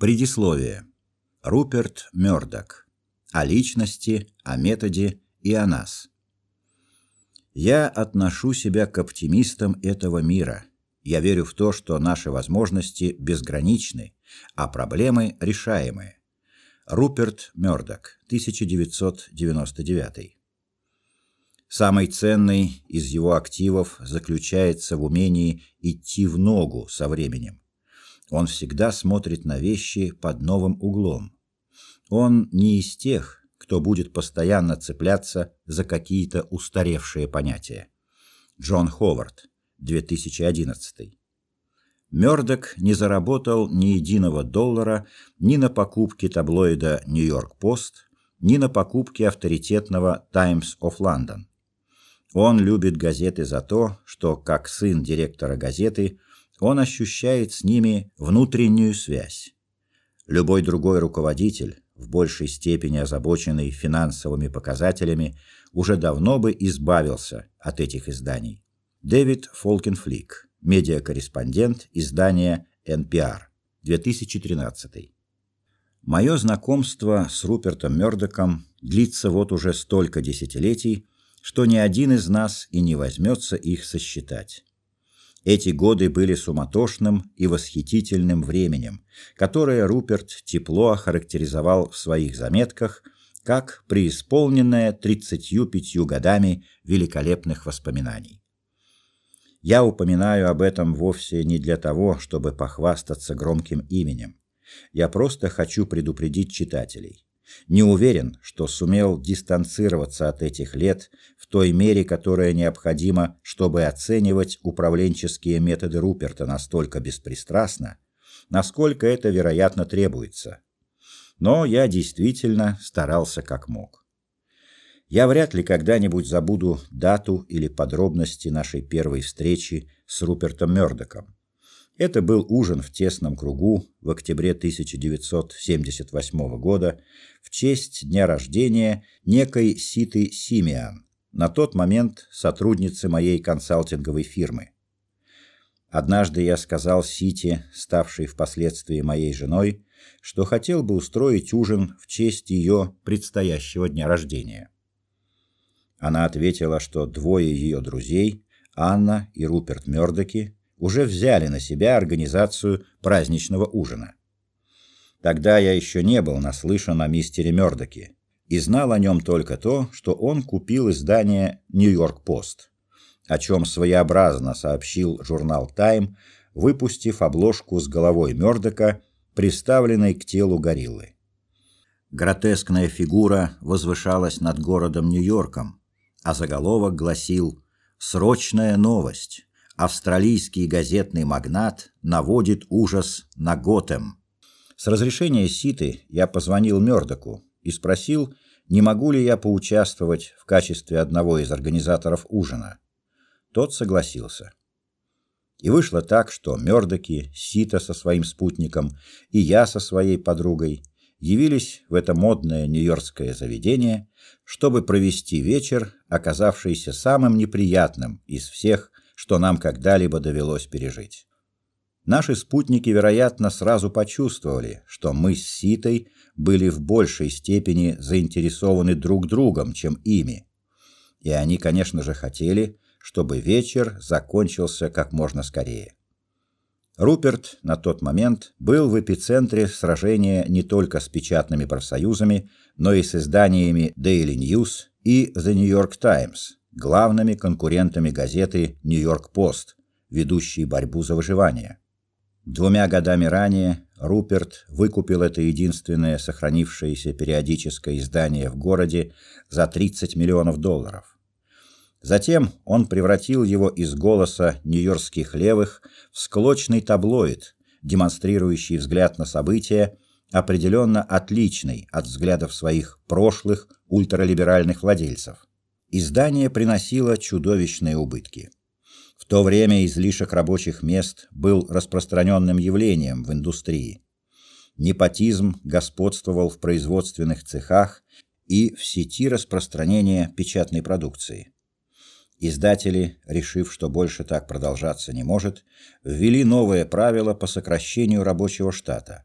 Предисловие. Руперт Мёрдок. О личности, о методе и о нас. Я отношу себя к оптимистам этого мира. Я верю в то, что наши возможности безграничны, а проблемы решаемые. Руперт Мёрдок, 1999. Самый ценный из его активов заключается в умении идти в ногу со временем он всегда смотрит на вещи под новым углом. Он не из тех, кто будет постоянно цепляться за какие-то устаревшие понятия. Джон Ховард, 2011. Мёрдок не заработал ни единого доллара ни на покупке таблоида Нью-Йорк Пост, ни на покупке авторитетного Times of London. Он любит газеты за то, что, как сын директора газеты, он ощущает с ними внутреннюю связь. Любой другой руководитель, в большей степени озабоченный финансовыми показателями, уже давно бы избавился от этих изданий. Дэвид Фолкенфлик, медиакорреспондент издания NPR, 2013. Мое знакомство с Рупертом Мёрдоком длится вот уже столько десятилетий, что ни один из нас и не возьмется их сосчитать. Эти годы были суматошным и восхитительным временем, которое Руперт тепло охарактеризовал в своих заметках как преисполненное 35 годами великолепных воспоминаний. Я упоминаю об этом вовсе не для того, чтобы похвастаться громким именем. Я просто хочу предупредить читателей. Не уверен, что сумел дистанцироваться от этих лет в той мере, которая необходима, чтобы оценивать управленческие методы Руперта настолько беспристрастно, насколько это, вероятно, требуется. Но я действительно старался как мог. Я вряд ли когда-нибудь забуду дату или подробности нашей первой встречи с Рупертом Мёрдоком. Это был ужин в тесном кругу в октябре 1978 года в честь дня рождения некой Ситы Симиан, на тот момент сотрудницы моей консалтинговой фирмы. Однажды я сказал Сите, ставшей впоследствии моей женой, что хотел бы устроить ужин в честь ее предстоящего дня рождения. Она ответила, что двое ее друзей, Анна и Руперт Мёрдоки, уже взяли на себя организацию праздничного ужина. Тогда я еще не был наслышан о мистере Мёрдоке и знал о нем только то, что он купил издание «Нью-Йорк Пост», о чем своеобразно сообщил журнал «Тайм», выпустив обложку с головой Мёрдока, приставленной к телу гориллы. Гротескная фигура возвышалась над городом Нью-Йорком, а заголовок гласил «Срочная новость! Австралийский газетный магнат наводит ужас на Готэм. С разрешения Ситы я позвонил Мёрдоку и спросил, не могу ли я поучаствовать в качестве одного из организаторов ужина. Тот согласился. И вышло так, что Мёрдоки, Сита со своим спутником и я со своей подругой явились в это модное нью-йоркское заведение, чтобы провести вечер, оказавшийся самым неприятным из всех, что нам когда-либо довелось пережить. Наши спутники, вероятно, сразу почувствовали, что мы с Ситой были в большей степени заинтересованы друг другом, чем ими. И они, конечно же, хотели, чтобы вечер закончился как можно скорее. Руперт на тот момент был в эпицентре сражения не только с печатными профсоюзами, но и с изданиями Daily News и The New York Times, главными конкурентами газеты Нью-Йорк Пост, ведущей борьбу за выживание. Двумя годами ранее Руперт выкупил это единственное сохранившееся периодическое издание в городе за 30 миллионов долларов. Затем он превратил его из голоса нью-йоркских левых в склочный таблоид, демонстрирующий взгляд на события, определенно отличный от взглядов своих прошлых ультралиберальных владельцев. Издание приносило чудовищные убытки. В то время излишек рабочих мест был распространенным явлением в индустрии. Непотизм господствовал в производственных цехах и в сети распространения печатной продукции. Издатели, решив, что больше так продолжаться не может, ввели новые правила по сокращению рабочего штата.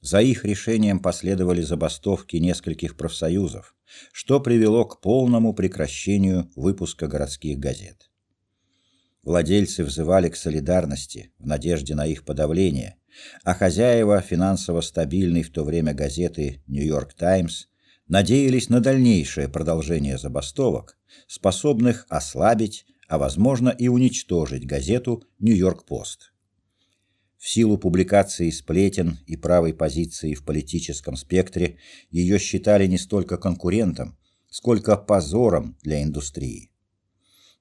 За их решением последовали забастовки нескольких профсоюзов, что привело к полному прекращению выпуска городских газет. Владельцы взывали к солидарности в надежде на их подавление, а хозяева финансово стабильной в то время газеты «Нью-Йорк Таймс» надеялись на дальнейшее продолжение забастовок, способных ослабить, а возможно и уничтожить газету «Нью-Йорк Пост». В силу публикации сплетен и правой позиции в политическом спектре ее считали не столько конкурентом, сколько позором для индустрии.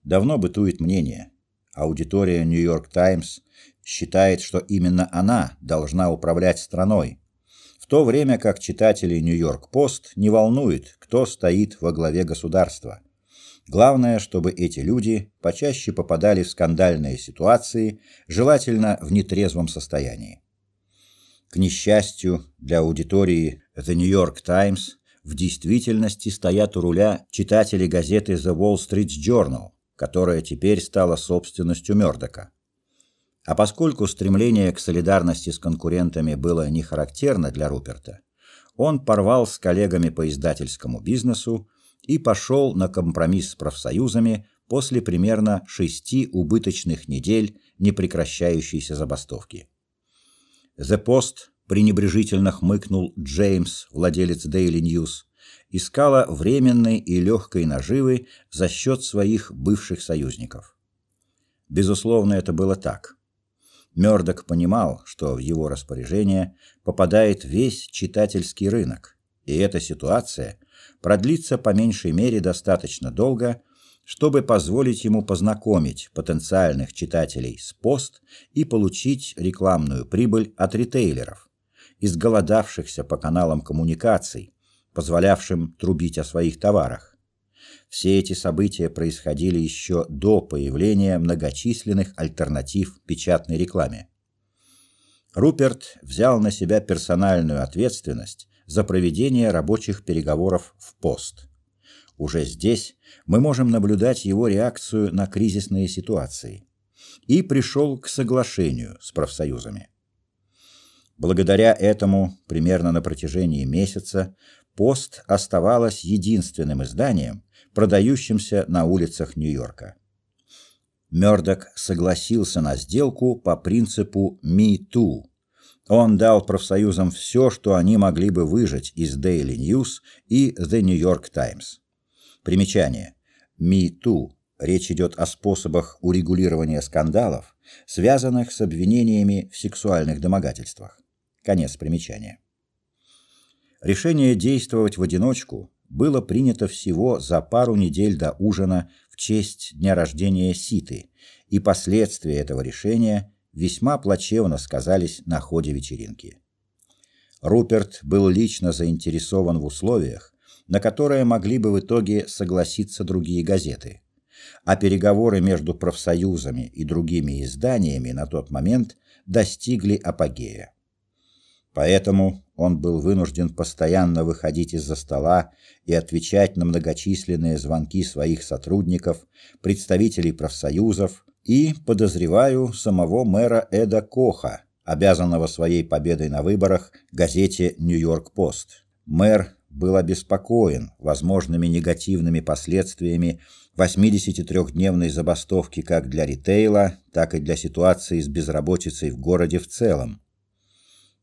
Давно бытует мнение, аудитория Нью-Йорк Таймс считает, что именно она должна управлять страной, в то время как читателей Нью-Йорк Пост не волнует, кто стоит во главе государства. Главное, чтобы эти люди почаще попадали в скандальные ситуации, желательно в нетрезвом состоянии. К несчастью для аудитории The New York Times в действительности стоят у руля читатели газеты The Wall Street Journal, которая теперь стала собственностью Мёрдока. А поскольку стремление к солидарности с конкурентами было не характерно для Руперта, он порвал с коллегами по издательскому бизнесу и пошел на компромисс с профсоюзами после примерно шести убыточных недель непрекращающейся забастовки. The Post пренебрежительно хмыкнул Джеймс, владелец Daily News, искала временной и легкой наживы за счет своих бывших союзников. Безусловно, это было так. Мёрдок понимал, что в его распоряжение попадает весь читательский рынок, и эта ситуация продлится по меньшей мере достаточно долго, чтобы позволить ему познакомить потенциальных читателей с пост и получить рекламную прибыль от ритейлеров, изголодавшихся по каналам коммуникаций, позволявшим трубить о своих товарах. Все эти события происходили еще до появления многочисленных альтернатив печатной рекламе. Руперт взял на себя персональную ответственность за проведение рабочих переговоров в пост. Уже здесь мы можем наблюдать его реакцию на кризисные ситуации. И пришел к соглашению с профсоюзами. Благодаря этому, примерно на протяжении месяца, Пост оставалась единственным изданием, продающимся на улицах Нью-Йорка. Мёрдок согласился на сделку по принципу «Me Too», он дал профсоюзам все, что они могли бы выжать из Daily News и The New York Times. Примечание. Me Too. Речь идет о способах урегулирования скандалов, связанных с обвинениями в сексуальных домогательствах. Конец примечания. Решение действовать в одиночку было принято всего за пару недель до ужина в честь дня рождения Ситы, и последствия этого решения весьма плачевно сказались на ходе вечеринки. Руперт был лично заинтересован в условиях, на которые могли бы в итоге согласиться другие газеты. А переговоры между профсоюзами и другими изданиями на тот момент достигли апогея. Поэтому он был вынужден постоянно выходить из-за стола и отвечать на многочисленные звонки своих сотрудников, представителей профсоюзов, и, подозреваю, самого мэра Эда Коха, обязанного своей победой на выборах газете «Нью-Йорк Пост». Мэр был обеспокоен возможными негативными последствиями 83-дневной забастовки как для ритейла, так и для ситуации с безработицей в городе в целом.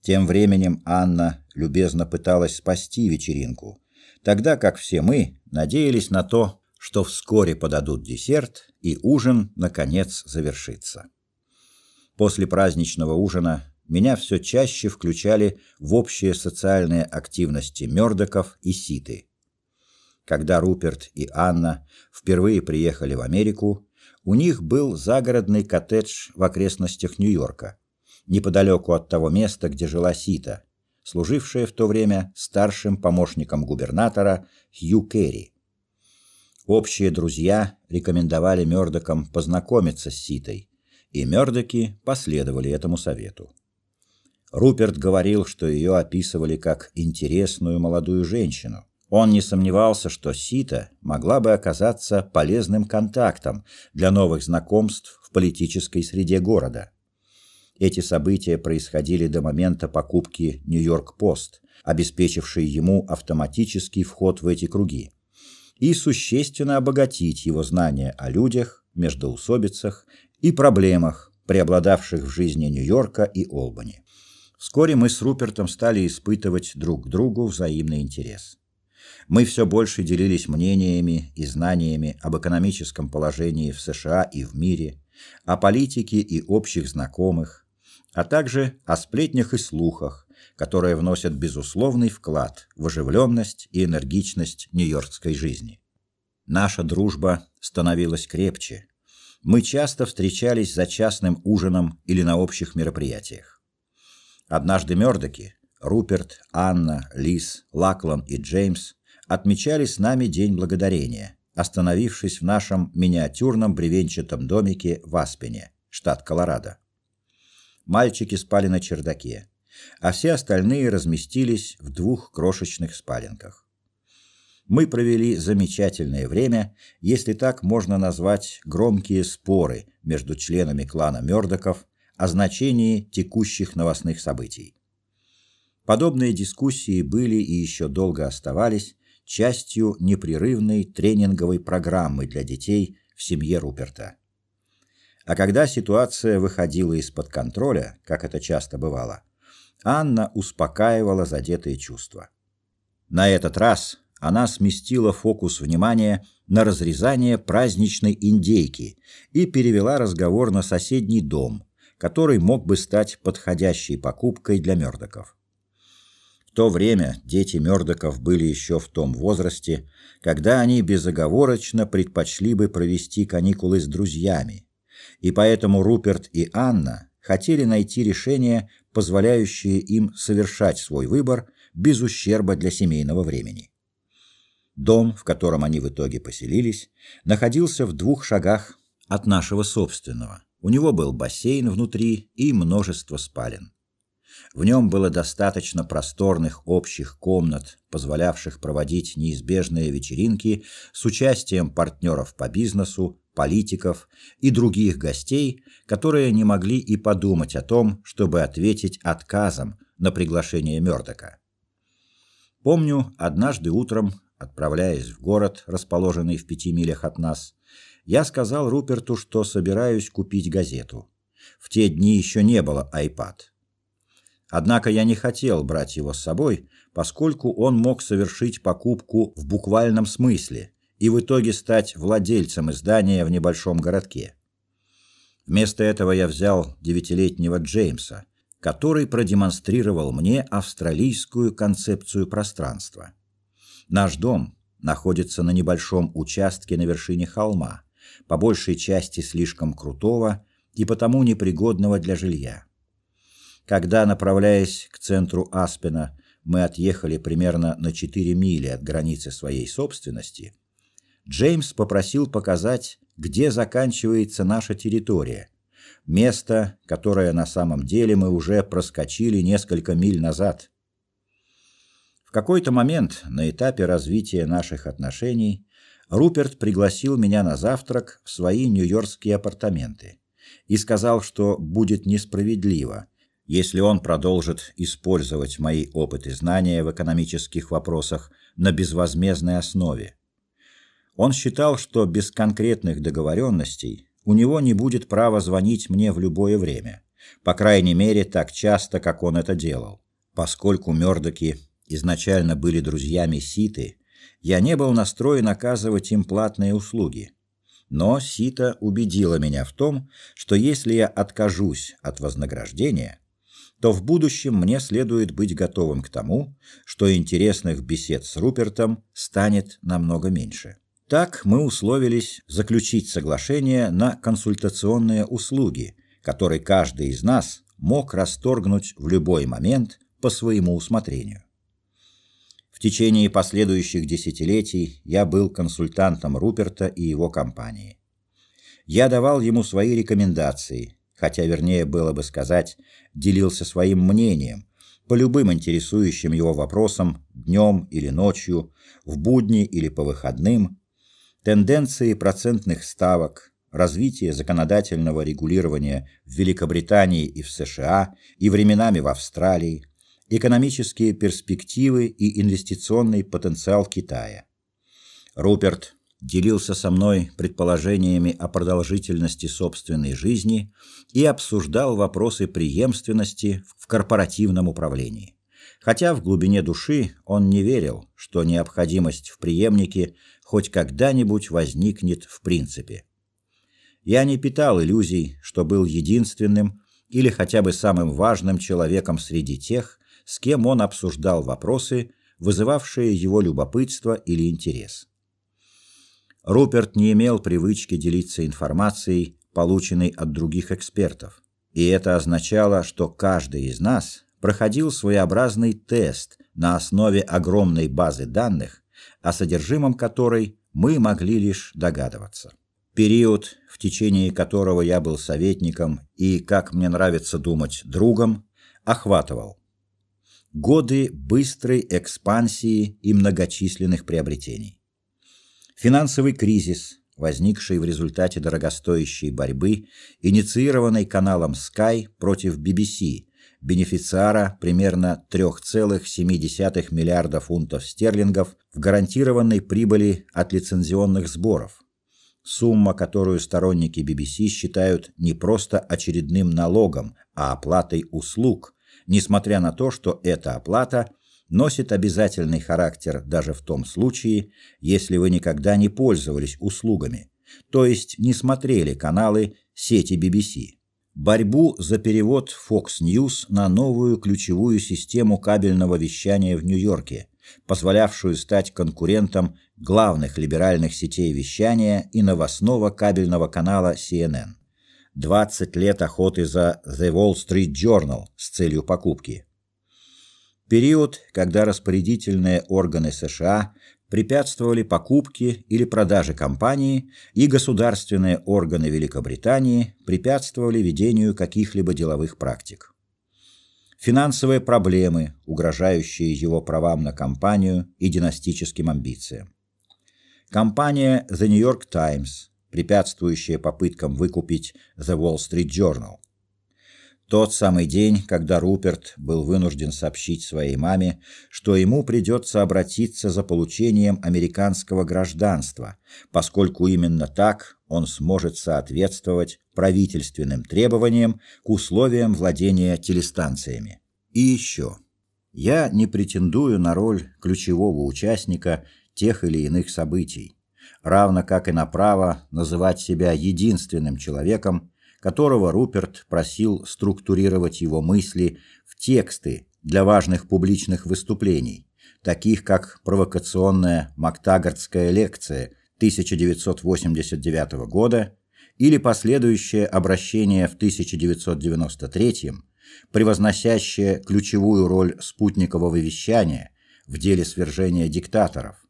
Тем временем Анна любезно пыталась спасти вечеринку, тогда как все мы надеялись на то, что вскоре подадут десерт, и ужин, наконец, завершится. После праздничного ужина меня все чаще включали в общие социальные активности Мёрдоков и Ситы. Когда Руперт и Анна впервые приехали в Америку, у них был загородный коттедж в окрестностях Нью-Йорка, неподалеку от того места, где жила Сита, служившая в то время старшим помощником губернатора Хью Керри. Общие друзья рекомендовали Мёрдокам познакомиться с Ситой, и Мёрдоки последовали этому совету. Руперт говорил, что ее описывали как интересную молодую женщину. Он не сомневался, что Сита могла бы оказаться полезным контактом для новых знакомств в политической среде города. Эти события происходили до момента покупки Нью-Йорк-Пост, обеспечившей ему автоматический вход в эти круги, и существенно обогатить его знания о людях, междоусобицах и проблемах, преобладавших в жизни Нью-Йорка и Олбани. Вскоре мы с Рупертом стали испытывать друг к другу взаимный интерес. Мы все больше делились мнениями и знаниями об экономическом положении в США и в мире, о политике и общих знакомых, а также о сплетнях и слухах, которые вносят безусловный вклад в оживленность и энергичность нью-йоркской жизни. Наша дружба становилась крепче. Мы часто встречались за частным ужином или на общих мероприятиях. Однажды Мёрдоки, Руперт, Анна, Лиз, Лаклан и Джеймс отмечали с нами День Благодарения, остановившись в нашем миниатюрном бревенчатом домике в Аспене, штат Колорадо. Мальчики спали на чердаке, а все остальные разместились в двух крошечных спаленках. Мы провели замечательное время, если так можно назвать громкие споры между членами клана Мёрдоков о значении текущих новостных событий. Подобные дискуссии были и еще долго оставались частью непрерывной тренинговой программы для детей в семье Руперта. А когда ситуация выходила из-под контроля, как это часто бывало, Анна успокаивала задетые чувства. На этот раз она сместила фокус внимания на разрезание праздничной индейки и перевела разговор на соседний дом, который мог бы стать подходящей покупкой для Мёрдоков. В то время дети Мёрдоков были еще в том возрасте, когда они безоговорочно предпочли бы провести каникулы с друзьями, и поэтому Руперт и Анна хотели найти решение, позволяющее им совершать свой выбор без ущерба для семейного времени. Дом, в котором они в итоге поселились, находился в двух шагах от нашего собственного. У него был бассейн внутри и множество спален. В нем было достаточно просторных общих комнат, позволявших проводить неизбежные вечеринки с участием партнеров по бизнесу, политиков и других гостей, которые не могли и подумать о том, чтобы ответить отказом на приглашение Мёрдока. Помню, однажды утром, отправляясь в город, расположенный в пяти милях от нас, я сказал Руперту, что собираюсь купить газету. В те дни еще не было iPad. Однако я не хотел брать его с собой, поскольку он мог совершить покупку в буквальном смысле и в итоге стать владельцем издания в небольшом городке. Вместо этого я взял девятилетнего Джеймса, который продемонстрировал мне австралийскую концепцию пространства. Наш дом находится на небольшом участке на вершине холма, по большей части слишком крутого и потому непригодного для жилья. Когда, направляясь к центру Аспена, мы отъехали примерно на 4 мили от границы своей собственности, Джеймс попросил показать, где заканчивается наша территория. Место, которое на самом деле мы уже проскочили несколько миль назад. В какой-то момент на этапе развития наших отношений Руперт пригласил меня на завтрак в свои нью-йоркские апартаменты и сказал, что будет несправедливо, если он продолжит использовать мои опыты и знания в экономических вопросах на безвозмездной основе. Он считал, что без конкретных договоренностей у него не будет права звонить мне в любое время, по крайней мере, так часто, как он это делал. Поскольку Мёрдоки изначально были друзьями Ситы, я не был настроен оказывать им платные услуги. Но Сита убедила меня в том, что если я откажусь от вознаграждения, то в будущем мне следует быть готовым к тому, что интересных бесед с Рупертом станет намного меньше. Так мы условились заключить соглашение на консультационные услуги, которые каждый из нас мог расторгнуть в любой момент по своему усмотрению. В течение последующих десятилетий я был консультантом Руперта и его компании. Я давал ему свои рекомендации, хотя вернее было бы сказать, делился своим мнением по любым интересующим его вопросам днем или ночью, в будни или по выходным, тенденции процентных ставок, развитие законодательного регулирования в Великобритании и в США, и временами в Австралии, экономические перспективы и инвестиционный потенциал Китая. Руперт делился со мной предположениями о продолжительности собственной жизни и обсуждал вопросы преемственности в корпоративном управлении. Хотя в глубине души он не верил, что необходимость в преемнике хоть когда-нибудь возникнет в принципе. Я не питал иллюзий, что был единственным или хотя бы самым важным человеком среди тех, с кем он обсуждал вопросы, вызывавшие его любопытство или интерес. Руперт не имел привычки делиться информацией, полученной от других экспертов, и это означало, что каждый из нас проходил своеобразный тест на основе огромной базы данных, о содержимом которой мы могли лишь догадываться. Период, в течение которого я был советником и, как мне нравится думать, другом, охватывал годы быстрой экспансии и многочисленных приобретений. Финансовый кризис, возникший в результате дорогостоящей борьбы, инициированной каналом Sky против BBC, бенефициара примерно 3,7 миллиарда фунтов стерлингов в гарантированной прибыли от лицензионных сборов. Сумма, которую сторонники BBC считают не просто очередным налогом, а оплатой услуг, несмотря на то, что эта оплата носит обязательный характер даже в том случае, если вы никогда не пользовались услугами, то есть не смотрели каналы сети BBC. Борьбу за перевод Fox News на новую ключевую систему кабельного вещания в Нью-Йорке, позволявшую стать конкурентом главных либеральных сетей вещания и новостного кабельного канала CNN. 20 лет охоты за The Wall Street Journal с целью покупки. Период, когда распорядительные органы США препятствовали покупке или продаже компании, и государственные органы Великобритании препятствовали ведению каких-либо деловых практик. Финансовые проблемы, угрожающие его правам на компанию и династическим амбициям. Компания The New York Times, препятствующая попыткам выкупить The Wall Street Journal – тот самый день, когда Руперт был вынужден сообщить своей маме, что ему придется обратиться за получением американского гражданства, поскольку именно так он сможет соответствовать правительственным требованиям к условиям владения телестанциями. И еще. Я не претендую на роль ключевого участника тех или иных событий, равно как и на право называть себя единственным человеком, которого Руперт просил структурировать его мысли в тексты для важных публичных выступлений, таких как провокационная Мактагардская лекция 1989 года или последующее обращение в 1993 превозносящее ключевую роль спутникового вещания в деле свержения диктаторов,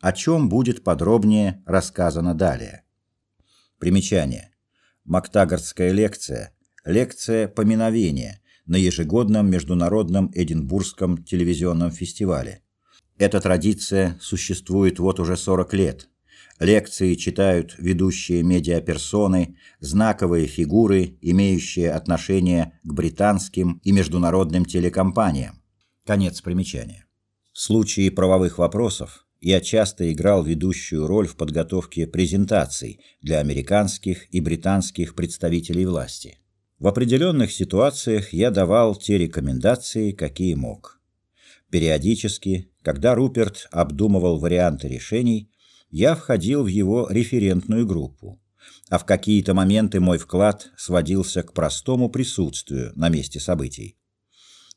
о чем будет подробнее рассказано далее. Примечание. Мактагардская лекция, лекция поминовения на ежегодном международном Эдинбургском телевизионном фестивале. Эта традиция существует вот уже 40 лет. Лекции читают ведущие медиаперсоны, знаковые фигуры, имеющие отношение к британским и международным телекомпаниям. Конец примечания. В случае правовых вопросов я часто играл ведущую роль в подготовке презентаций для американских и британских представителей власти. В определенных ситуациях я давал те рекомендации, какие мог. Периодически, когда Руперт обдумывал варианты решений, я входил в его референтную группу, а в какие-то моменты мой вклад сводился к простому присутствию на месте событий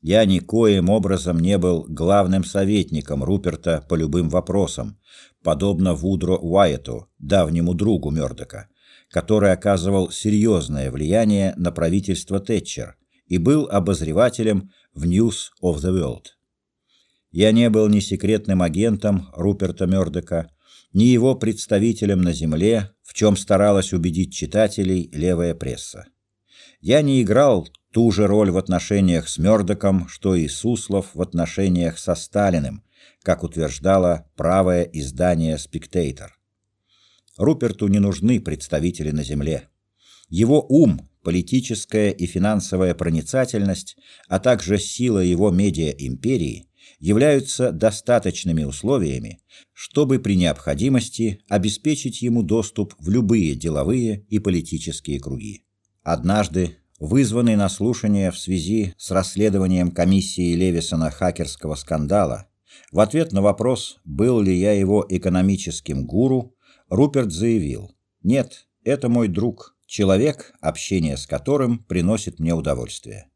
я никоим образом не был главным советником Руперта по любым вопросам, подобно Вудро Уайету, давнему другу Мёрдока, который оказывал серьезное влияние на правительство Тэтчер и был обозревателем в News of the World. Я не был ни секретным агентом Руперта Мёрдока, ни его представителем на земле, в чем старалась убедить читателей левая пресса. Я не играл ту же роль в отношениях с Мёрдоком, что и Суслов в отношениях со Сталиным, как утверждало правое издание «Спектейтор». Руперту не нужны представители на земле. Его ум, политическая и финансовая проницательность, а также сила его медиа-империи являются достаточными условиями, чтобы при необходимости обеспечить ему доступ в любые деловые и политические круги. Однажды, вызванный на слушание в связи с расследованием комиссии Левисона хакерского скандала, в ответ на вопрос, был ли я его экономическим гуру, Руперт заявил: "Нет, это мой друг, человек, общение с которым приносит мне удовольствие".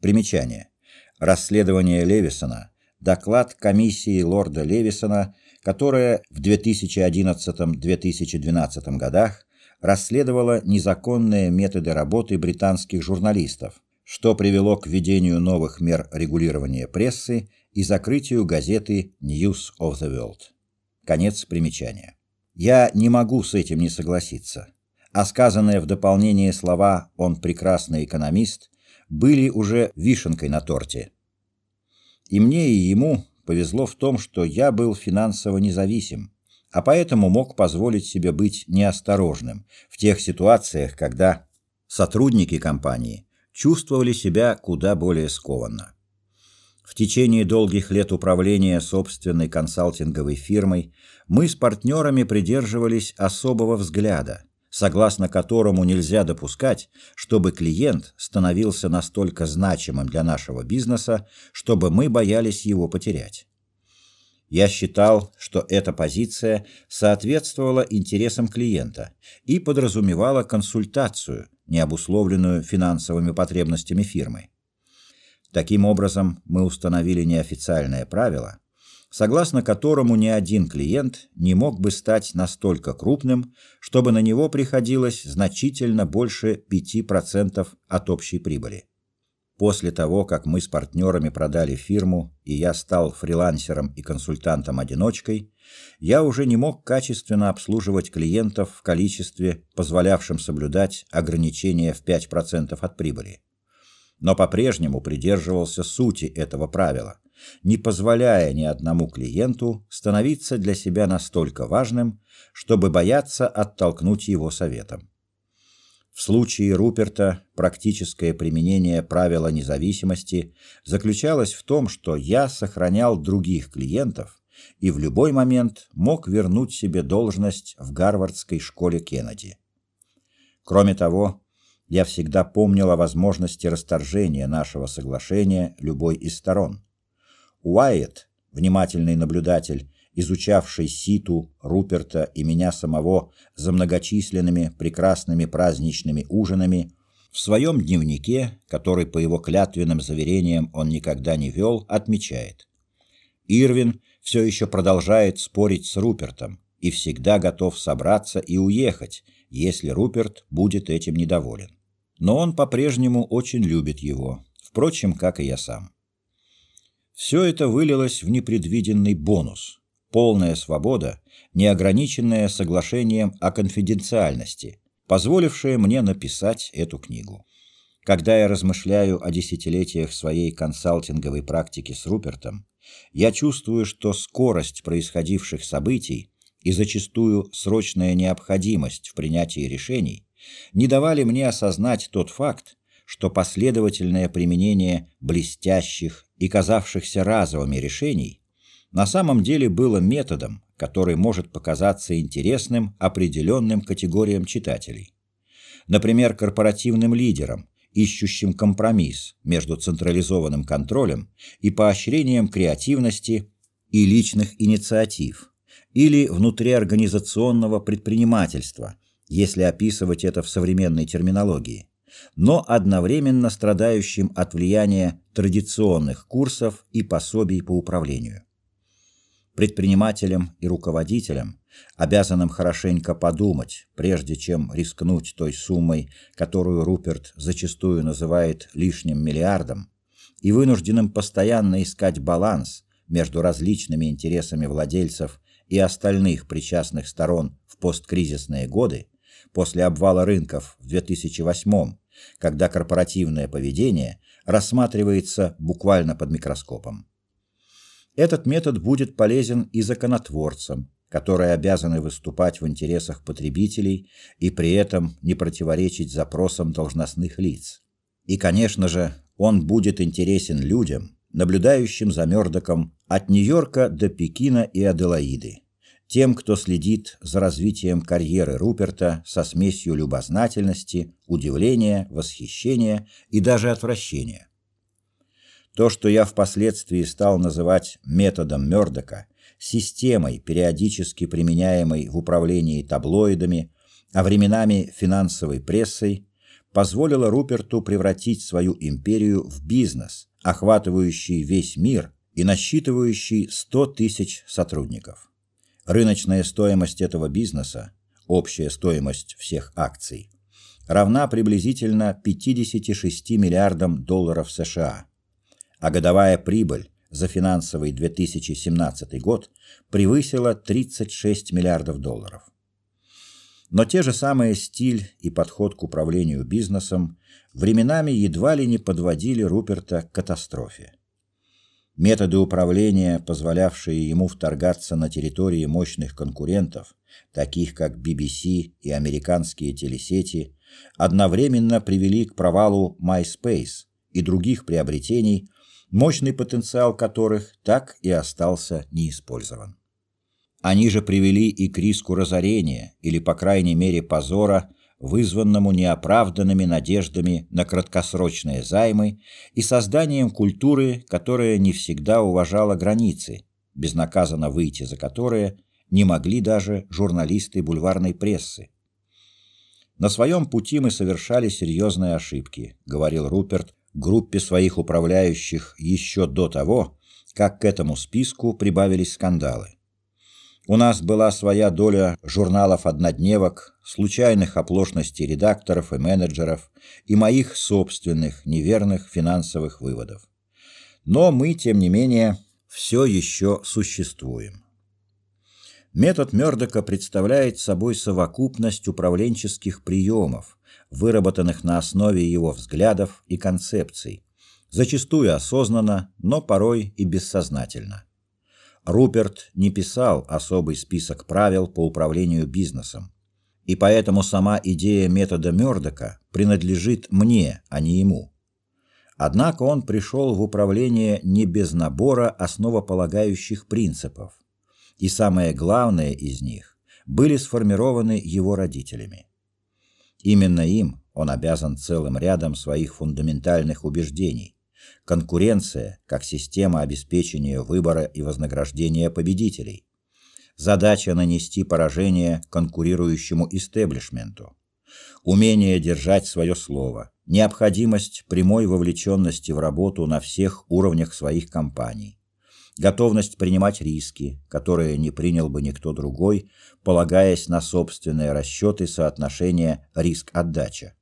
Примечание: Расследование Левисона, доклад комиссии лорда Левисона, которая в 2011-2012 годах расследовала незаконные методы работы британских журналистов, что привело к введению новых мер регулирования прессы и закрытию газеты News of the World. Конец примечания. Я не могу с этим не согласиться. А сказанные в дополнение слова «он прекрасный экономист» были уже вишенкой на торте. И мне, и ему повезло в том, что я был финансово независим, а поэтому мог позволить себе быть неосторожным в тех ситуациях, когда сотрудники компании чувствовали себя куда более скованно. В течение долгих лет управления собственной консалтинговой фирмой мы с партнерами придерживались особого взгляда, согласно которому нельзя допускать, чтобы клиент становился настолько значимым для нашего бизнеса, чтобы мы боялись его потерять. Я считал, что эта позиция соответствовала интересам клиента и подразумевала консультацию, не обусловленную финансовыми потребностями фирмы. Таким образом, мы установили неофициальное правило, согласно которому ни один клиент не мог бы стать настолько крупным, чтобы на него приходилось значительно больше 5% от общей прибыли. После того, как мы с партнерами продали фирму, и я стал фрилансером и консультантом-одиночкой, я уже не мог качественно обслуживать клиентов в количестве, позволявшем соблюдать ограничения в 5% от прибыли но по-прежнему придерживался сути этого правила, не позволяя ни одному клиенту становиться для себя настолько важным, чтобы бояться оттолкнуть его советом. В случае Руперта практическое применение правила независимости заключалось в том, что я сохранял других клиентов и в любой момент мог вернуть себе должность в Гарвардской школе Кеннеди. Кроме того, я всегда помнил о возможности расторжения нашего соглашения любой из сторон. Уайет, внимательный наблюдатель, изучавший Ситу, Руперта и меня самого за многочисленными прекрасными праздничными ужинами, в своем дневнике, который по его клятвенным заверениям он никогда не вел, отмечает. Ирвин все еще продолжает спорить с Рупертом и всегда готов собраться и уехать, если Руперт будет этим недоволен но он по-прежнему очень любит его, впрочем, как и я сам. Все это вылилось в непредвиденный бонус – полная свобода, неограниченная соглашением о конфиденциальности, позволившая мне написать эту книгу. Когда я размышляю о десятилетиях своей консалтинговой практики с Рупертом, я чувствую, что скорость происходивших событий и зачастую срочная необходимость в принятии решений не давали мне осознать тот факт, что последовательное применение блестящих и казавшихся разовыми решений на самом деле было методом, который может показаться интересным определенным категориям читателей. Например, корпоративным лидерам, ищущим компромисс между централизованным контролем и поощрением креативности и личных инициатив, или внутриорганизационного предпринимательства, если описывать это в современной терминологии, но одновременно страдающим от влияния традиционных курсов и пособий по управлению. Предпринимателям и руководителям, обязанным хорошенько подумать, прежде чем рискнуть той суммой, которую Руперт зачастую называет лишним миллиардом, и вынужденным постоянно искать баланс между различными интересами владельцев и остальных причастных сторон в посткризисные годы, после обвала рынков в 2008 когда корпоративное поведение рассматривается буквально под микроскопом. Этот метод будет полезен и законотворцам, которые обязаны выступать в интересах потребителей и при этом не противоречить запросам должностных лиц. И, конечно же, он будет интересен людям, наблюдающим за Мёрдоком от Нью-Йорка до Пекина и Аделаиды, тем, кто следит за развитием карьеры Руперта со смесью любознательности, удивления, восхищения и даже отвращения. То, что я впоследствии стал называть методом Мёрдока, системой, периодически применяемой в управлении таблоидами, а временами финансовой прессой, позволило Руперту превратить свою империю в бизнес, охватывающий весь мир и насчитывающий 100 тысяч сотрудников. Рыночная стоимость этого бизнеса, общая стоимость всех акций, равна приблизительно 56 миллиардам долларов США, а годовая прибыль за финансовый 2017 год превысила 36 миллиардов долларов. Но те же самые стиль и подход к управлению бизнесом временами едва ли не подводили Руперта к катастрофе. Методы управления, позволявшие ему вторгаться на территории мощных конкурентов, таких как BBC и американские телесети, одновременно привели к провалу MySpace и других приобретений, мощный потенциал которых так и остался неиспользован. Они же привели и к риску разорения или, по крайней мере, позора, вызванному неоправданными надеждами на краткосрочные займы и созданием культуры, которая не всегда уважала границы, безнаказанно выйти за которые не могли даже журналисты бульварной прессы. «На своем пути мы совершали серьезные ошибки», — говорил Руперт группе своих управляющих еще до того, как к этому списку прибавились скандалы. У нас была своя доля журналов-однодневок, случайных оплошностей редакторов и менеджеров и моих собственных неверных финансовых выводов. Но мы, тем не менее, все еще существуем. Метод Мёрдока представляет собой совокупность управленческих приемов, выработанных на основе его взглядов и концепций, зачастую осознанно, но порой и бессознательно. Руперт не писал особый список правил по управлению бизнесом, и поэтому сама идея метода Мёрдока принадлежит мне, а не ему. Однако он пришел в управление не без набора основополагающих принципов, и самое главное из них были сформированы его родителями. Именно им он обязан целым рядом своих фундаментальных убеждений. Конкуренция как система обеспечения выбора и вознаграждения победителей. Задача нанести поражение конкурирующему истеблишменту. Умение держать свое слово. Необходимость прямой вовлеченности в работу на всех уровнях своих компаний готовность принимать риски, которые не принял бы никто другой, полагаясь на собственные расчеты соотношения риск-отдача.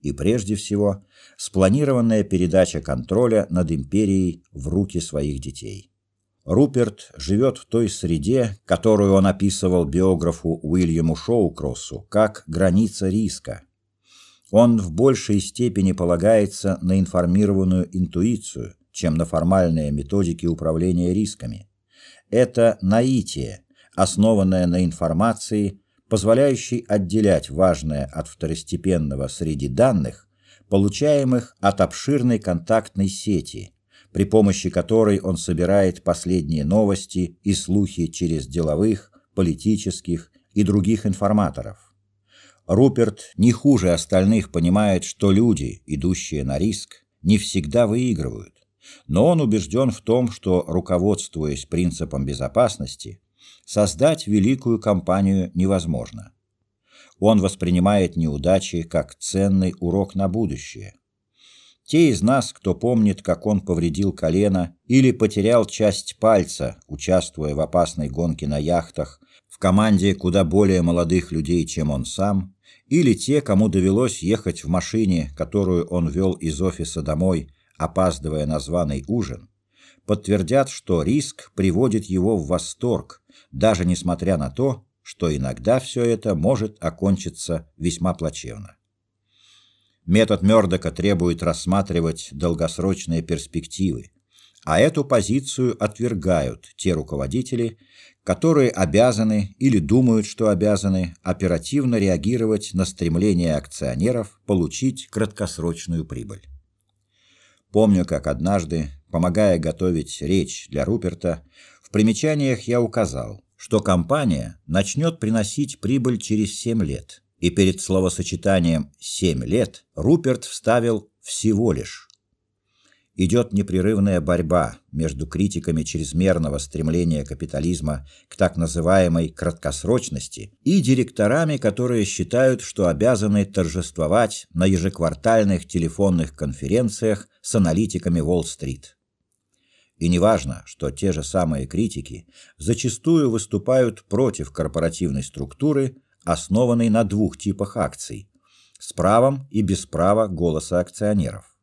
И прежде всего, спланированная передача контроля над империей в руки своих детей. Руперт живет в той среде, которую он описывал биографу Уильяму Шоукроссу как граница риска. Он в большей степени полагается на информированную интуицию, чем на формальные методики управления рисками. Это наитие, основанное на информации, позволяющей отделять важное от второстепенного среди данных, получаемых от обширной контактной сети, при помощи которой он собирает последние новости и слухи через деловых, политических и других информаторов. Руперт не хуже остальных понимает, что люди, идущие на риск, не всегда выигрывают но он убежден в том, что, руководствуясь принципом безопасности, создать великую компанию невозможно. Он воспринимает неудачи как ценный урок на будущее. Те из нас, кто помнит, как он повредил колено или потерял часть пальца, участвуя в опасной гонке на яхтах, в команде куда более молодых людей, чем он сам, или те, кому довелось ехать в машине, которую он вел из офиса домой, опаздывая на званый ужин, подтвердят, что риск приводит его в восторг, даже несмотря на то, что иногда все это может окончиться весьма плачевно. Метод Мёрдока требует рассматривать долгосрочные перспективы, а эту позицию отвергают те руководители, которые обязаны или думают, что обязаны оперативно реагировать на стремление акционеров получить краткосрочную прибыль. Помню, как однажды, помогая готовить речь для Руперта, в примечаниях я указал, что компания начнет приносить прибыль через 7 лет, и перед словосочетанием «семь лет» Руперт вставил «всего лишь» идет непрерывная борьба между критиками чрезмерного стремления капитализма к так называемой краткосрочности и директорами, которые считают, что обязаны торжествовать на ежеквартальных телефонных конференциях с аналитиками Уолл-стрит. И неважно, что те же самые критики зачастую выступают против корпоративной структуры, основанной на двух типах акций – с правом и без права голоса акционеров.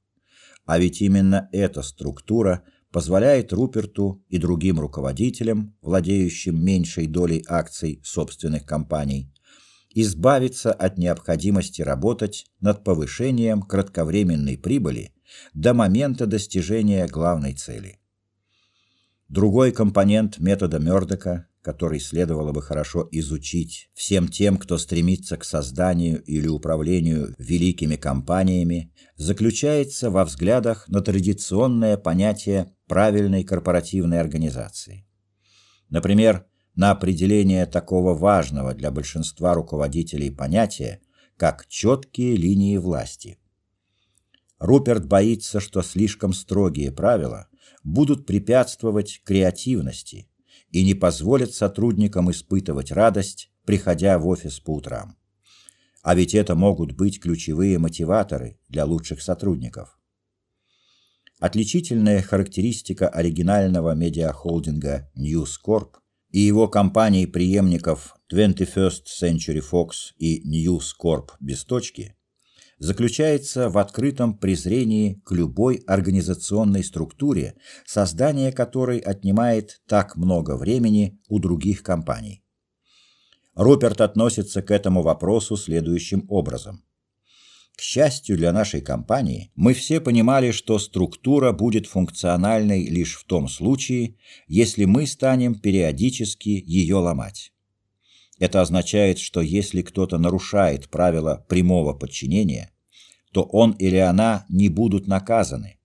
А ведь именно эта структура позволяет Руперту и другим руководителям, владеющим меньшей долей акций собственных компаний, избавиться от необходимости работать над повышением кратковременной прибыли до момента достижения главной цели. Другой компонент метода Мёрдока который следовало бы хорошо изучить всем тем, кто стремится к созданию или управлению великими компаниями, заключается во взглядах на традиционное понятие правильной корпоративной организации. Например, на определение такого важного для большинства руководителей понятия, как четкие линии власти. Руперт боится, что слишком строгие правила будут препятствовать креативности – и не позволят сотрудникам испытывать радость, приходя в офис по утрам. А ведь это могут быть ключевые мотиваторы для лучших сотрудников. Отличительная характеристика оригинального медиахолдинга News Corp и его компаний-преемников 21st Century Fox и News Corp без точки заключается в открытом презрении к любой организационной структуре, создание которой отнимает так много времени у других компаний. Руперт относится к этому вопросу следующим образом. К счастью для нашей компании, мы все понимали, что структура будет функциональной лишь в том случае, если мы станем периодически ее ломать. Это означает, что если кто-то нарушает правила прямого подчинения, то он или она не будут наказаны.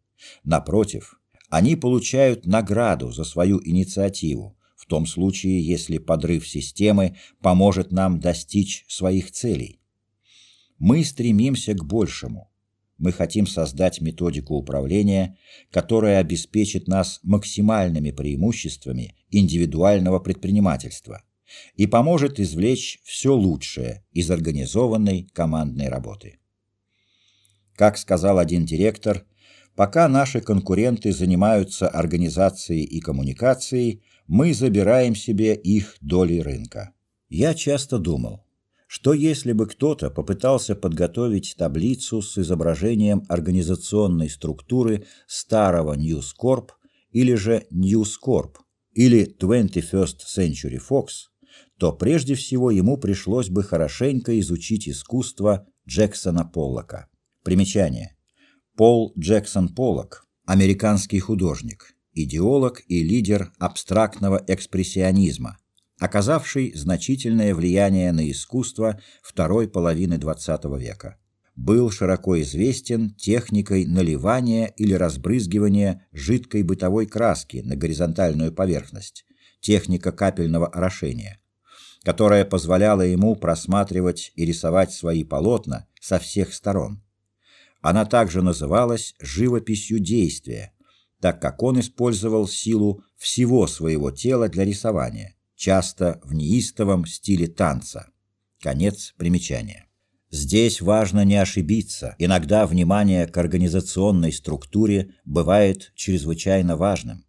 Напротив, они получают награду за свою инициативу, в том случае, если подрыв системы поможет нам достичь своих целей. Мы стремимся к большему. Мы хотим создать методику управления, которая обеспечит нас максимальными преимуществами индивидуального предпринимательства – и поможет извлечь все лучшее из организованной командной работы. Как сказал один директор, пока наши конкуренты занимаются организацией и коммуникацией, мы забираем себе их доли рынка. Я часто думал, что если бы кто-то попытался подготовить таблицу с изображением организационной структуры старого News Corp или же News Corp или 21st Century Fox, то прежде всего ему пришлось бы хорошенько изучить искусство Джексона Поллока. Примечание. Пол Джексон Поллок, американский художник, идеолог и лидер абстрактного экспрессионизма, оказавший значительное влияние на искусство второй половины XX века. Был широко известен техникой наливания или разбрызгивания жидкой бытовой краски на горизонтальную поверхность, техника капельного орошения – которая позволяла ему просматривать и рисовать свои полотна со всех сторон. Она также называлась живописью действия, так как он использовал силу всего своего тела для рисования, часто в неистовом стиле танца. Конец примечания. Здесь важно не ошибиться. Иногда внимание к организационной структуре бывает чрезвычайно важным.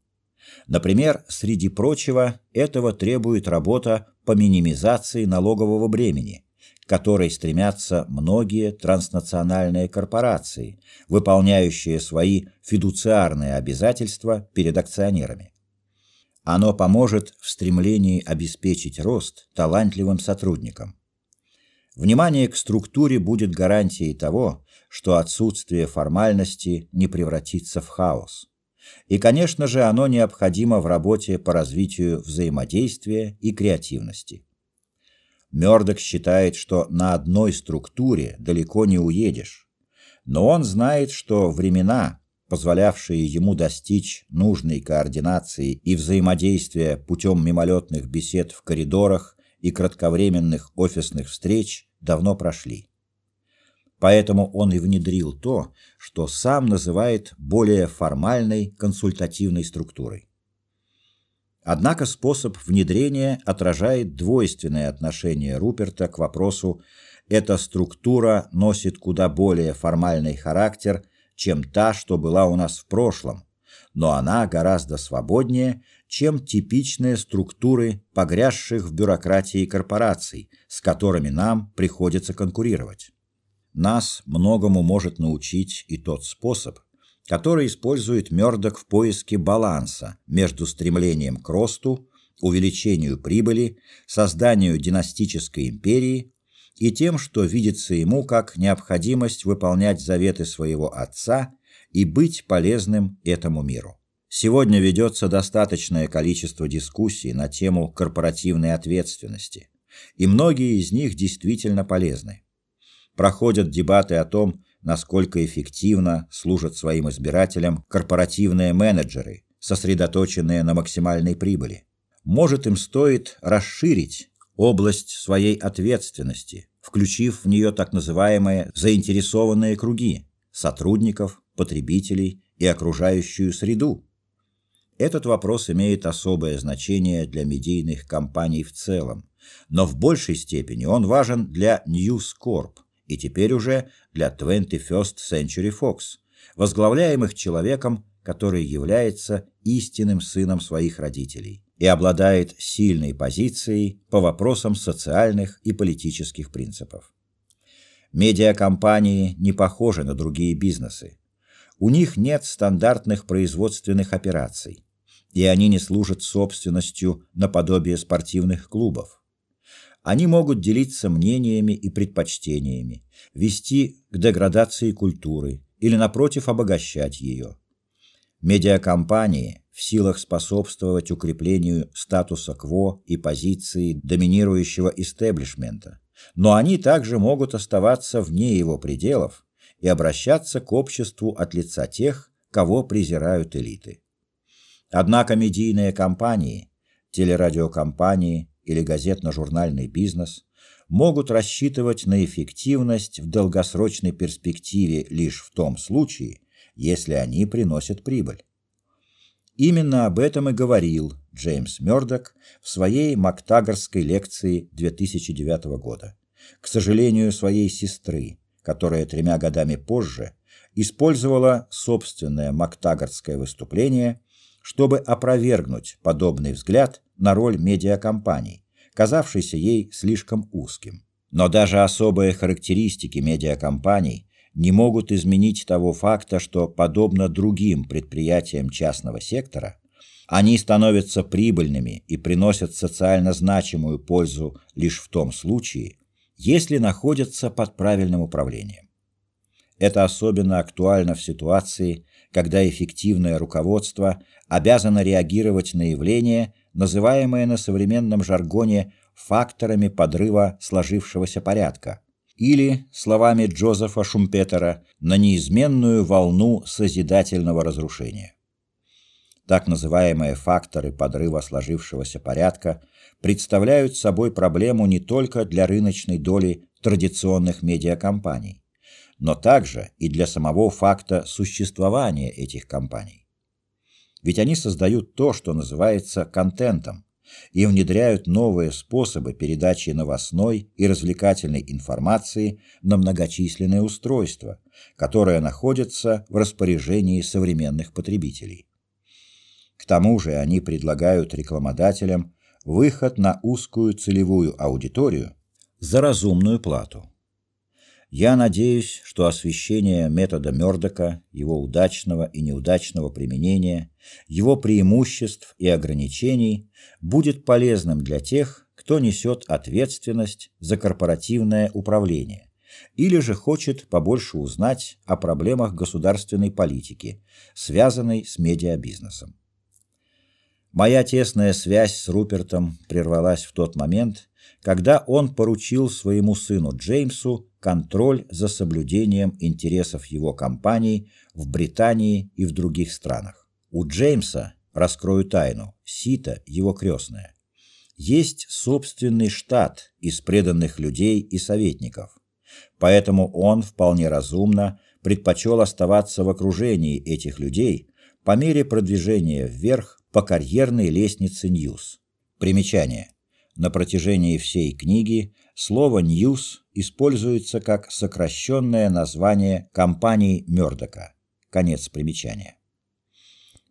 Например, среди прочего, этого требует работа по минимизации налогового бремени, которой стремятся многие транснациональные корпорации, выполняющие свои фидуциарные обязательства перед акционерами. Оно поможет в стремлении обеспечить рост талантливым сотрудникам. Внимание к структуре будет гарантией того, что отсутствие формальности не превратится в хаос И, конечно же, оно необходимо в работе по развитию взаимодействия и креативности. Мёрдок считает, что на одной структуре далеко не уедешь. Но он знает, что времена, позволявшие ему достичь нужной координации и взаимодействия путем мимолетных бесед в коридорах и кратковременных офисных встреч, давно прошли. Поэтому он и внедрил то, что сам называет более формальной консультативной структурой. Однако способ внедрения отражает двойственное отношение Руперта к вопросу «эта структура носит куда более формальный характер, чем та, что была у нас в прошлом, но она гораздо свободнее, чем типичные структуры погрязших в бюрократии корпораций, с которыми нам приходится конкурировать». Нас многому может научить и тот способ, который использует Мёрдок в поиске баланса между стремлением к росту, увеличению прибыли, созданию династической империи и тем, что видится ему как необходимость выполнять заветы своего отца и быть полезным этому миру. Сегодня ведется достаточное количество дискуссий на тему корпоративной ответственности, и многие из них действительно полезны. Проходят дебаты о том, насколько эффективно служат своим избирателям корпоративные менеджеры, сосредоточенные на максимальной прибыли. Может, им стоит расширить область своей ответственности, включив в нее так называемые заинтересованные круги сотрудников, потребителей и окружающую среду. Этот вопрос имеет особое значение для медийных компаний в целом, но в большей степени он важен для News Corp – и теперь уже для 21st Century Fox, возглавляемых человеком, который является истинным сыном своих родителей и обладает сильной позицией по вопросам социальных и политических принципов. Медиакомпании не похожи на другие бизнесы. У них нет стандартных производственных операций, и они не служат собственностью наподобие спортивных клубов. Они могут делиться мнениями и предпочтениями, вести к деградации культуры или, напротив, обогащать ее. Медиакомпании в силах способствовать укреплению статуса кво и позиции доминирующего истеблишмента, но они также могут оставаться вне его пределов и обращаться к обществу от лица тех, кого презирают элиты. Однако медийные компании, телерадиокомпании, или газетно-журнальный бизнес могут рассчитывать на эффективность в долгосрочной перспективе лишь в том случае, если они приносят прибыль. Именно об этом и говорил Джеймс Мёрдок в своей Мактагарской лекции 2009 года. К сожалению, своей сестры, которая тремя годами позже использовала собственное Мактагардское выступление, чтобы опровергнуть подобный взгляд на роль медиакомпаний, казавшийся ей слишком узким. Но даже особые характеристики медиакомпаний не могут изменить того факта, что, подобно другим предприятиям частного сектора, они становятся прибыльными и приносят социально значимую пользу лишь в том случае, если находятся под правильным управлением. Это особенно актуально в ситуации, когда эффективное руководство обязано реагировать на явления, называемые на современном жаргоне факторами подрыва сложившегося порядка, или, словами Джозефа Шумпетера, на неизменную волну созидательного разрушения. Так называемые факторы подрыва сложившегося порядка представляют собой проблему не только для рыночной доли традиционных медиакомпаний, но также и для самого факта существования этих компаний. Ведь они создают то, что называется контентом, и внедряют новые способы передачи новостной и развлекательной информации на многочисленные устройства, которые находятся в распоряжении современных потребителей. К тому же они предлагают рекламодателям выход на узкую целевую аудиторию за разумную плату. Я надеюсь, что освещение метода Мёрдока, его удачного и неудачного применения, его преимуществ и ограничений будет полезным для тех, кто несет ответственность за корпоративное управление, или же хочет побольше узнать о проблемах государственной политики, связанной с медиабизнесом. Моя тесная связь с Рупертом прервалась в тот момент, когда он поручил своему сыну Джеймсу контроль за соблюдением интересов его компаний в Британии и в других странах. У Джеймса, раскрою тайну, Сита его крестная, есть собственный штат из преданных людей и советников. Поэтому он вполне разумно предпочел оставаться в окружении этих людей по мере продвижения вверх по карьерной лестнице Ньюс. Примечание. На протяжении всей книги слово «ньюс» используется как сокращенное название компании Мёрдока. Конец примечания.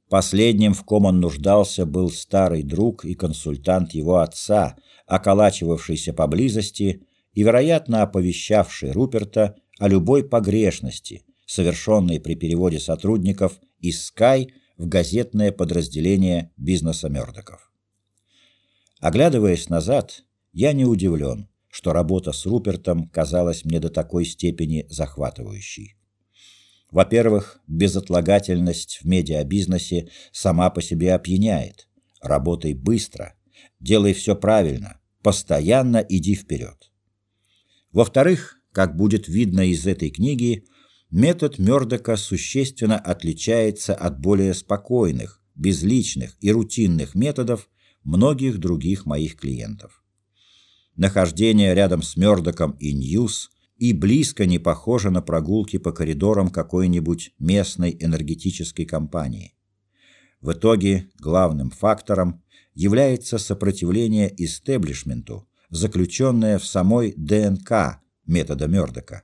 Последним, в ком он нуждался, был старый друг и консультант его отца, околачивавшийся поблизости и, вероятно, оповещавший Руперта о любой погрешности, совершенной при переводе сотрудников из Sky в газетное подразделение бизнеса Мёрдоков. Оглядываясь назад, я не удивлен, что работа с Рупертом казалась мне до такой степени захватывающей. Во-первых, безотлагательность в медиабизнесе сама по себе опьяняет. Работай быстро, делай все правильно, постоянно иди вперед. Во-вторых, как будет видно из этой книги, метод Мёрдока существенно отличается от более спокойных, безличных и рутинных методов, многих других моих клиентов. Нахождение рядом с Мёрдоком и Ньюс и близко не похоже на прогулки по коридорам какой-нибудь местной энергетической компании. В итоге главным фактором является сопротивление истеблишменту, заключенное в самой ДНК метода Мёрдока,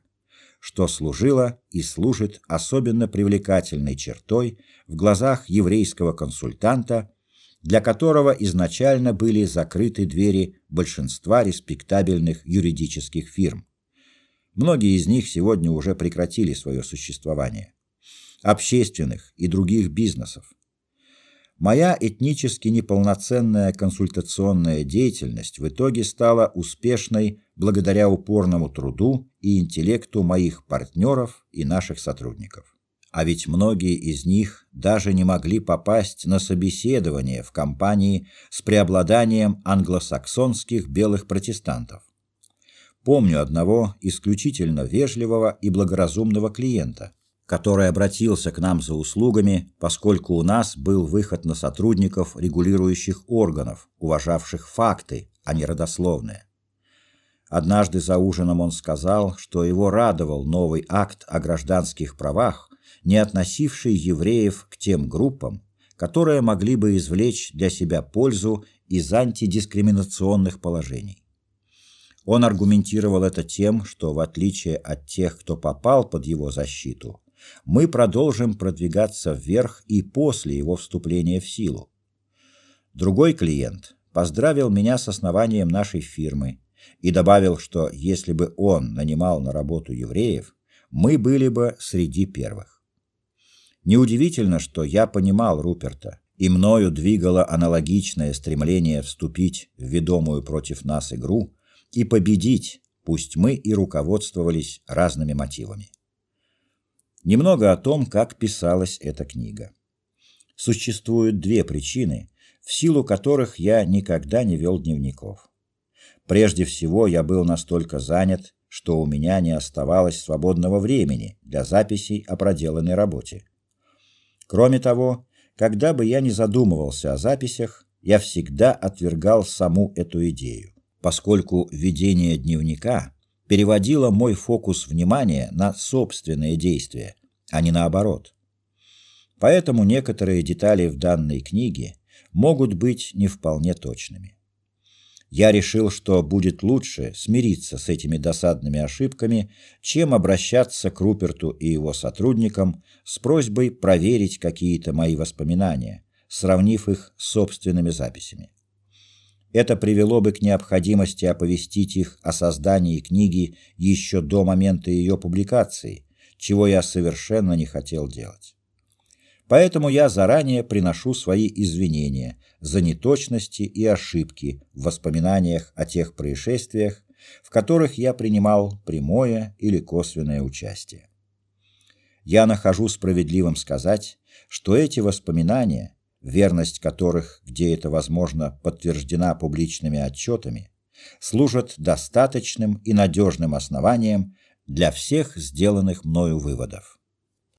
что служило и служит особенно привлекательной чертой в глазах еврейского консультанта для которого изначально были закрыты двери большинства респектабельных юридических фирм. Многие из них сегодня уже прекратили свое существование. Общественных и других бизнесов. Моя этнически неполноценная консультационная деятельность в итоге стала успешной благодаря упорному труду и интеллекту моих партнеров и наших сотрудников а ведь многие из них даже не могли попасть на собеседование в компании с преобладанием англосаксонских белых протестантов. Помню одного исключительно вежливого и благоразумного клиента, который обратился к нам за услугами, поскольку у нас был выход на сотрудников регулирующих органов, уважавших факты, а не родословные. Однажды за ужином он сказал, что его радовал новый акт о гражданских правах, не относивший евреев к тем группам, которые могли бы извлечь для себя пользу из антидискриминационных положений. Он аргументировал это тем, что в отличие от тех, кто попал под его защиту, мы продолжим продвигаться вверх и после его вступления в силу. Другой клиент поздравил меня с основанием нашей фирмы и добавил, что если бы он нанимал на работу евреев, мы были бы среди первых. Неудивительно, что я понимал Руперта, и мною двигало аналогичное стремление вступить в ведомую против нас игру и победить, пусть мы и руководствовались разными мотивами. Немного о том, как писалась эта книга. Существуют две причины, в силу которых я никогда не вел дневников. Прежде всего, я был настолько занят, что у меня не оставалось свободного времени для записей о проделанной работе. Кроме того, когда бы я ни задумывался о записях, я всегда отвергал саму эту идею, поскольку ведение дневника переводило мой фокус внимания на собственные действия, а не наоборот. Поэтому некоторые детали в данной книге могут быть не вполне точными я решил, что будет лучше смириться с этими досадными ошибками, чем обращаться к Руперту и его сотрудникам с просьбой проверить какие-то мои воспоминания, сравнив их с собственными записями. Это привело бы к необходимости оповестить их о создании книги еще до момента ее публикации, чего я совершенно не хотел делать. Поэтому я заранее приношу свои извинения за неточности и ошибки в воспоминаниях о тех происшествиях, в которых я принимал прямое или косвенное участие. Я нахожу справедливым сказать, что эти воспоминания, верность которых, где это возможно, подтверждена публичными отчетами, служат достаточным и надежным основанием для всех сделанных мною выводов.